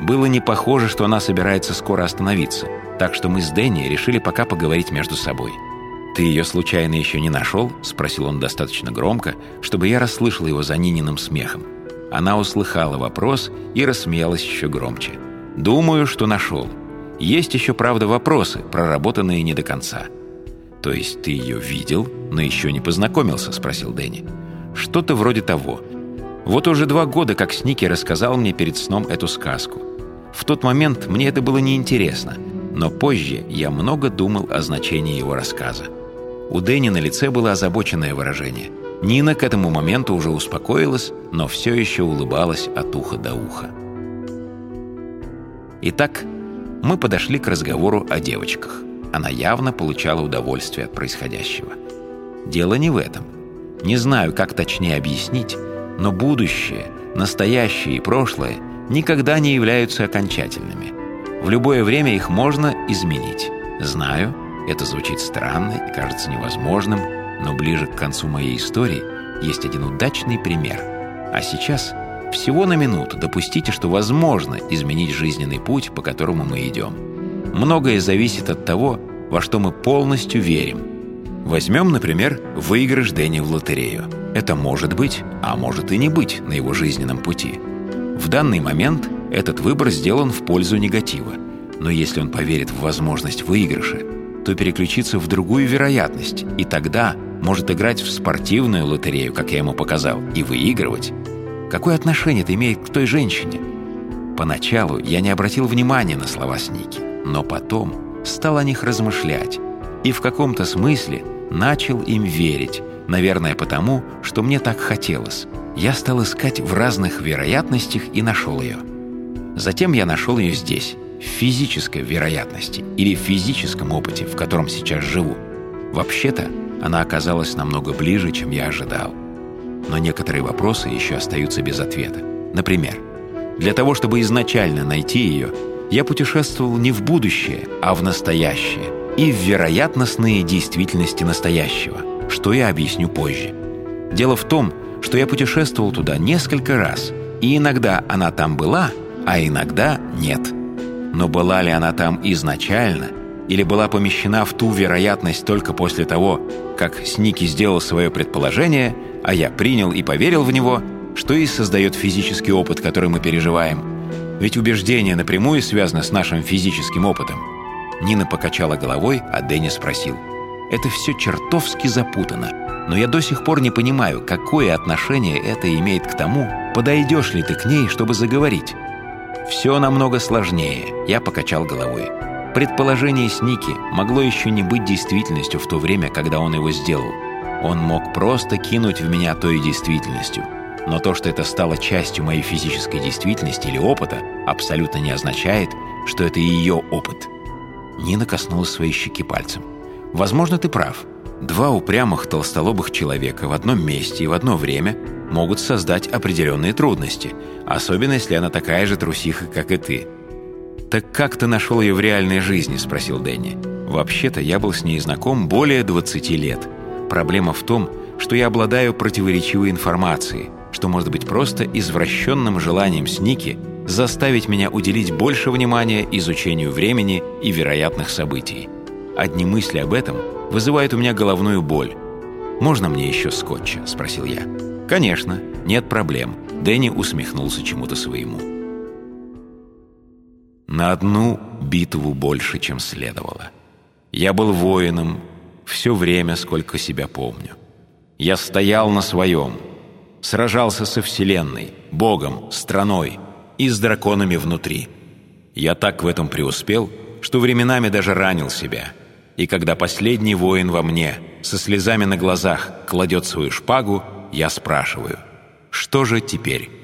Было не похоже, что она собирается скоро остановиться, так что мы с Дэнни решили пока поговорить между собой. «Ты ее случайно еще не нашел?» — спросил он достаточно громко, чтобы я расслышал его за Нининым смехом. Она услыхала вопрос и рассмеялась еще громче. «Думаю, что нашел. Есть еще, правда, вопросы, проработанные не до конца». «То есть ты ее видел, но еще не познакомился?» — спросил Дэнни. «Что-то вроде того. Вот уже два года, как Сники рассказал мне перед сном эту сказку. В тот момент мне это было неинтересно, но позже я много думал о значении его рассказа. У Дэнни на лице было озабоченное выражение. Нина к этому моменту уже успокоилась, но все еще улыбалась от уха до уха. Итак, мы подошли к разговору о девочках. Она явно получала удовольствие от происходящего. Дело не в этом. Не знаю, как точнее объяснить, но будущее, настоящее и прошлое никогда не являются окончательными. В любое время их можно изменить. Знаю, это звучит странно и кажется невозможным, но ближе к концу моей истории есть один удачный пример. А сейчас всего на минуту допустите, что возможно изменить жизненный путь, по которому мы идем. Многое зависит от того, во что мы полностью верим. Возьмем, например, выигрыш Дэнни в лотерею. Это может быть, а может и не быть на его жизненном пути. В данный момент этот выбор сделан в пользу негатива. Но если он поверит в возможность выигрыша, то переключиться в другую вероятность, и тогда может играть в спортивную лотерею, как я ему показал, и выигрывать. Какое отношение это имеет к той женщине? Поначалу я не обратил внимания на слова Сники, но потом стал о них размышлять и в каком-то смысле начал им верить, наверное, потому, что мне так хотелось. Я стал искать в разных вероятностях и нашел ее. Затем я нашел ее здесь, в физической вероятности или в физическом опыте, в котором сейчас живу. Вообще-то, она оказалась намного ближе, чем я ожидал. Но некоторые вопросы еще остаются без ответа. Например, для того, чтобы изначально найти ее, я путешествовал не в будущее, а в настоящее и в вероятностные действительности настоящего, что я объясню позже. Дело в том, что я путешествовал туда несколько раз, и иногда она там была, а иногда нет – но была ли она там изначально, или была помещена в ту вероятность только после того, как Сники сделал свое предположение, а я принял и поверил в него, что и создает физический опыт, который мы переживаем. Ведь убеждение напрямую связано с нашим физическим опытом. Нина покачала головой, а Дэнни спросил. «Это все чертовски запутано, но я до сих пор не понимаю, какое отношение это имеет к тому, подойдешь ли ты к ней, чтобы заговорить». Все намного сложнее, я покачал головой. Предположение Сники могло еще не быть действительностью в то время, когда он его сделал. Он мог просто кинуть в меня той действительностью. Но то, что это стало частью моей физической действительности или опыта, абсолютно не означает, что это ее опыт. Нина коснулась своей щеки пальцем. «Возможно, ты прав. Два упрямых толстолобых человека в одном месте и в одно время могут создать определенные трудности, особенно если она такая же трусиха, как и ты. «Так как ты нашел ее в реальной жизни?» – спросил Дэнни. «Вообще-то я был с ней знаком более 20 лет. Проблема в том, что я обладаю противоречивой информацией, что может быть просто извращенным желанием Сники заставить меня уделить больше внимания изучению времени и вероятных событий. Одни мысли об этом вызывают у меня головную боль. «Можно мне еще скотча?» – спросил я. «Конечно, нет проблем», — Дэнни усмехнулся чему-то своему. На одну битву больше, чем следовало. Я был воином все время, сколько себя помню. Я стоял на своем, сражался со Вселенной, Богом, страной и с драконами внутри. Я так в этом преуспел, что временами даже ранил себя. И когда последний воин во мне, со слезами на глазах, кладет свою шпагу, я спрашиваю, что же теперь?